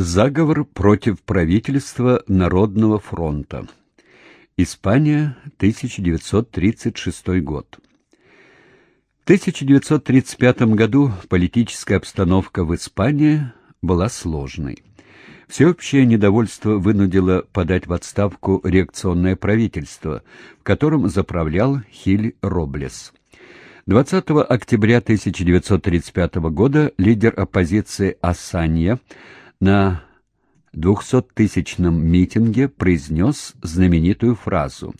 Заговор против правительства Народного фронта. Испания, 1936 год. В 1935 году политическая обстановка в Испании была сложной. Всеобщее недовольство вынудило подать в отставку реакционное правительство, в котором заправлял Хиль Роблес. 20 октября 1935 года лидер оппозиции Асанья на двухсоттысячном митинге произнес знаменитую фразу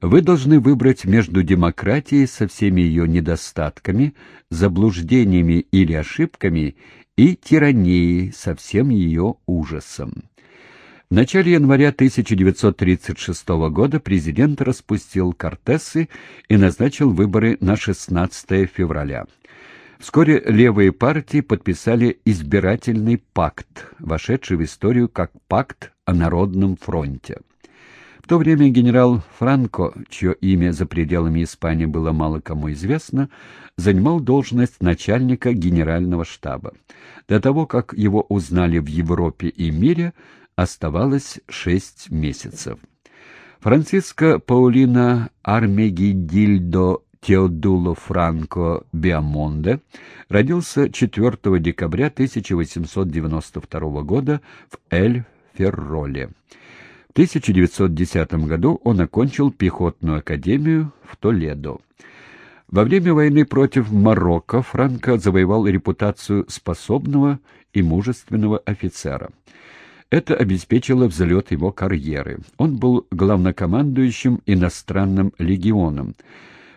«Вы должны выбрать между демократией со всеми ее недостатками, заблуждениями или ошибками и тиранией со всем ее ужасом». В начале января 1936 года президент распустил Кортесы и назначил выборы на 16 февраля. Вскоре левые партии подписали избирательный пакт, вошедший в историю как пакт о Народном фронте. В то время генерал Франко, чье имя за пределами Испании было мало кому известно, занимал должность начальника генерального штаба. До того, как его узнали в Европе и мире, оставалось шесть месяцев. Франциско Паулино Эрменехильдо Теодуло Франко Баамонде родился 4 декабря 1892 года в Эль-Ферроле. В 1910 году он окончил пехотную академию в Толедо. Во время войны против Марокко Франко завоевал репутацию способного и мужественного офицера. Это обеспечило взлет его карьеры. Он был главнокомандующим иностранным легионом.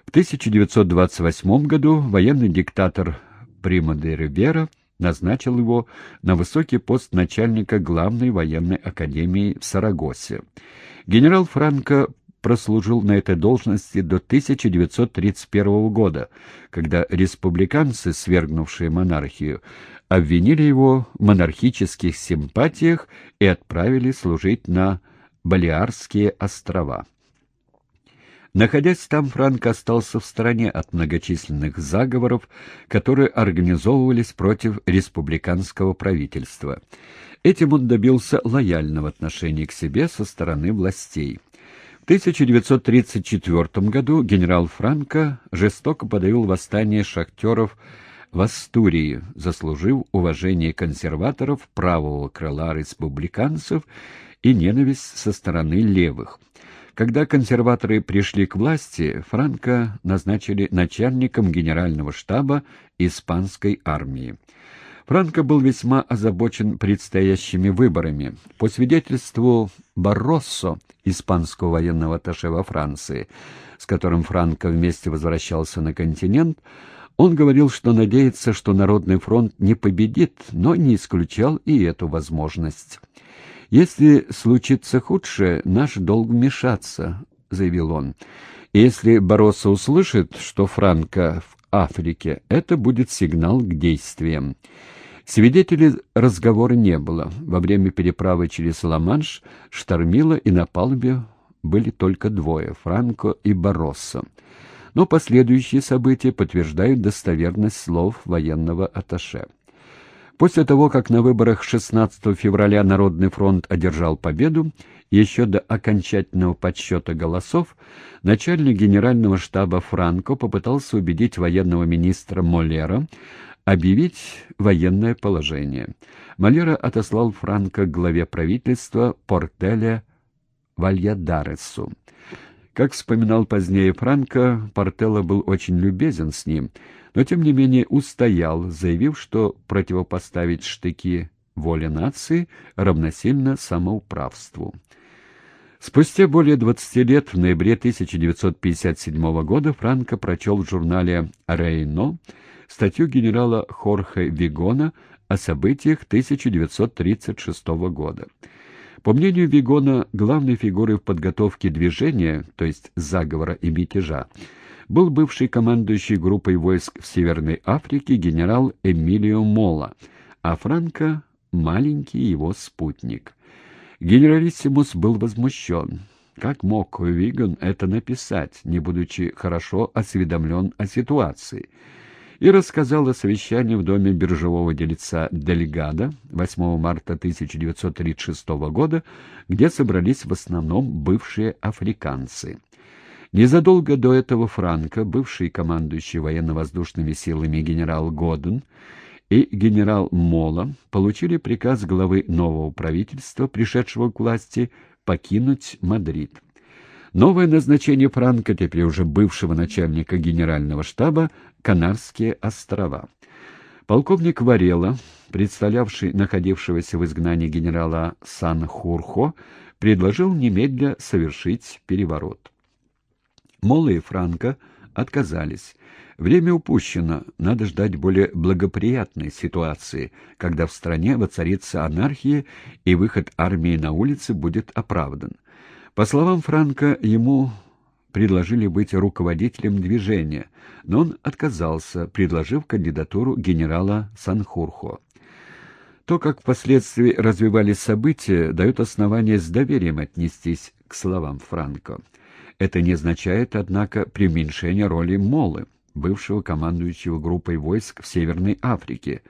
В 1928 году военный диктатор Прима де Ривера назначил его на высокий пост начальника главной военной академии в Сарагосе. Генерал Франко прослужил на этой должности до 1931 года, когда республиканцы, свергнувшие монархию, обвинили его в монархических симпатиях и отправили служить на Балиарские острова. Находясь там, Франко остался в стороне от многочисленных заговоров, которые организовывались против республиканского правительства. Этим он добился лояльного отношения к себе со стороны властей. В 1934 году генерал Франко жестоко подавил восстание шахтеров в Астурии, заслужив уважение консерваторов правого крыла республиканцев и ненависть со стороны левых. Когда консерваторы пришли к власти, Франко назначили начальником генерального штаба испанской армии. Франко был весьма озабочен предстоящими выборами. По свидетельству Барроссо, испанского военного атташе во Франции, с которым Франко вместе возвращался на континент, он говорил, что надеется, что Народный фронт не победит, но не исключал и эту возможность. «Если случится худшее, наш долг вмешаться», — заявил он. «Если Бароса услышит, что Франко в Африке, это будет сигнал к действиям». Свидетелей разговора не было. Во время переправы через Ла-Манш штормило, и на палубе были только двое — Франко и Бароса. Но последующие события подтверждают достоверность слов военного атташе. После того, как на выборах 16 февраля Народный фронт одержал победу, еще до окончательного подсчета голосов, начальник генерального штаба Франко попытался убедить военного министра Молера объявить военное положение. Молера отослал Франко к главе правительства Портеля Вальядаресу. Как вспоминал позднее Франко, Портелло был очень любезен с ним, но тем не менее устоял, заявив, что противопоставить штыки воле нации равносильно самоуправству. Спустя более 20 лет, в ноябре 1957 года, Франко прочел в журнале «Рейно» статью генерала Хорхе Вигона о событиях 1936 года. По мнению Вигона, главной фигурой в подготовке движения, то есть заговора и мятежа, был бывший командующий группой войск в Северной Африке генерал Эмилио Мола, а Франко — маленький его спутник. Генералиссимус был возмущен. Как мог Виган это написать, не будучи хорошо осведомлен о ситуации? и рассказал о совещании в доме биржевого делеца Дельгада 8 марта 1936 года, где собрались в основном бывшие африканцы. Незадолго до этого Франко, бывший командующий военно-воздушными силами генерал Годен и генерал Мола, получили приказ главы нового правительства, пришедшего к власти, покинуть Мадрид. Новое назначение Франка, теперь уже бывшего начальника генерального штаба, Канарские острова. Полковник Варела, представлявший находившегося в изгнании генерала Сан-Хурхо, предложил немедля совершить переворот. Мола и Франко отказались. Время упущено, надо ждать более благоприятной ситуации, когда в стране воцарится анархия и выход армии на улицы будет оправдан. По словам Франка, ему предложили быть руководителем движения, но он отказался, предложив кандидатуру генерала Санхурхо. То, как впоследствии развивались события, дает основание с доверием отнестись к словам Франко. Это не означает, однако, преуменьшение роли Молы, бывшего командующего группой войск в Северной Африке,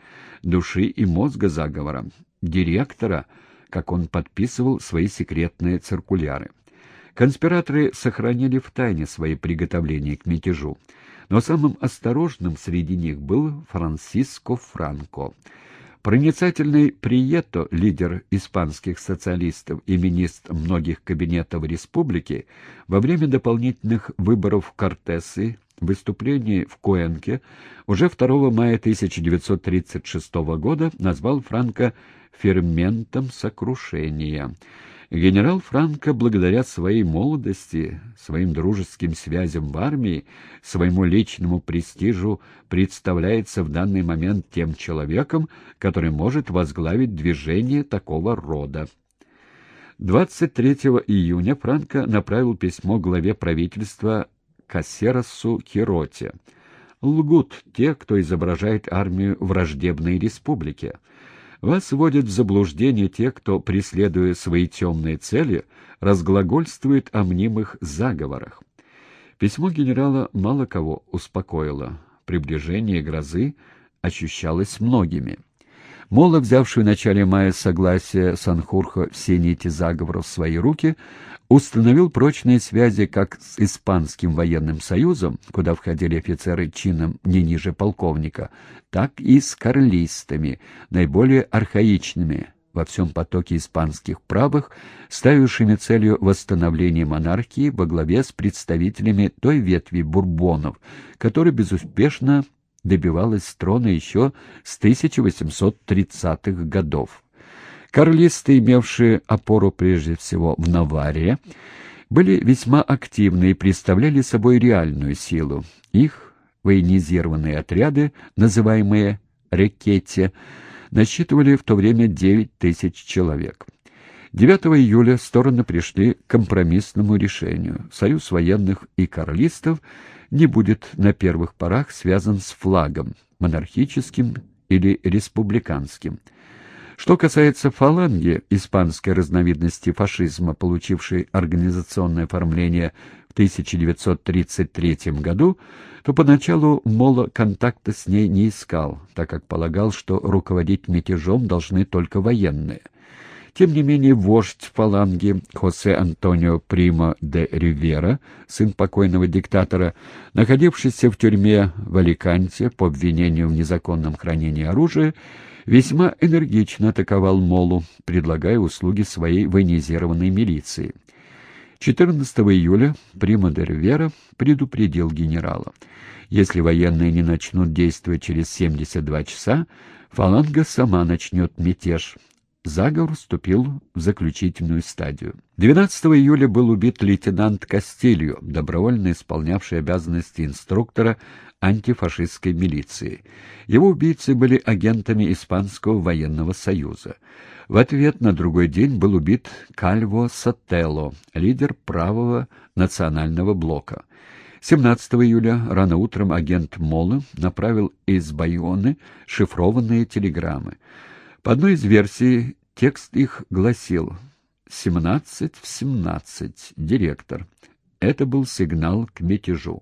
души и мозга заговора, директора – как он подписывал свои секретные циркуляры. Конспираторы сохранили в тайне свои приготовления к мятежу, но самым осторожным среди них был Франсиско Франко. Проницательный Прието, лидер испанских социалистов и министр многих кабинетов республики, во время дополнительных выборов Кортесы выступлении в Куэнке уже 2 мая 1936 года назвал Франко «ферментом сокрушения». Генерал Франко, благодаря своей молодости, своим дружеским связям в армии, своему личному престижу, представляется в данный момент тем человеком, который может возглавить движение такого рода. 23 июня Франко направил письмо главе правительства Кассерасу Кироте. Лгут те, кто изображает армию враждебной республики. Вас вводят в заблуждение те, кто, преследуя свои темные цели, разглагольствует о мнимых заговорах. Письмо генерала мало кого успокоило. Приближение грозы ощущалось многими. Мола, взявший в начале мая согласие Санхурха все нити заговоров в свои руки, установил прочные связи как с Испанским военным союзом, куда входили офицеры чином не ниже полковника, так и с карлистами, наиболее архаичными во всем потоке испанских правых, ставившими целью восстановления монархии во главе с представителями той ветви бурбонов, которая безуспешно добивалась трона еще с 1830-х годов. Карлисты, имевшие опору прежде всего в Наварии, были весьма активны и представляли собой реальную силу. Их военизированные отряды, называемые «рекете», насчитывали в то время 9 тысяч человек. 9 июля стороны пришли к компромиссному решению. Союз военных и карлистов не будет на первых порах связан с флагом, монархическим или республиканским. Что касается фаланги, испанской разновидности фашизма, получившей организационное оформление в 1933 году, то поначалу Моло контакта с ней не искал, так как полагал, что руководить мятежом должны только военные. Тем не менее, вождь фаланги Хосе Антонио Прима де Ривера, сын покойного диктатора, находившийся в тюрьме в Аликанте по обвинению в незаконном хранении оружия, весьма энергично атаковал Молу, предлагая услуги своей военизированной милиции. 14 июля Прима де Ривера предупредил генерала. Если военные не начнут действовать через 72 часа, фаланга сама начнет мятеж, Заговор вступил в заключительную стадию. 12 июля был убит лейтенант Кастильо, добровольно исполнявший обязанности инструктора антифашистской милиции. Его убийцы были агентами Испанского военного союза. В ответ на другой день был убит Кальво Сателло, лидер правого национального блока. 17 июля рано утром агент Молы направил из Байоны шифрованные телеграммы. По одной из версий, текст их гласил «17 в 17, директор». Это был сигнал к мятежу.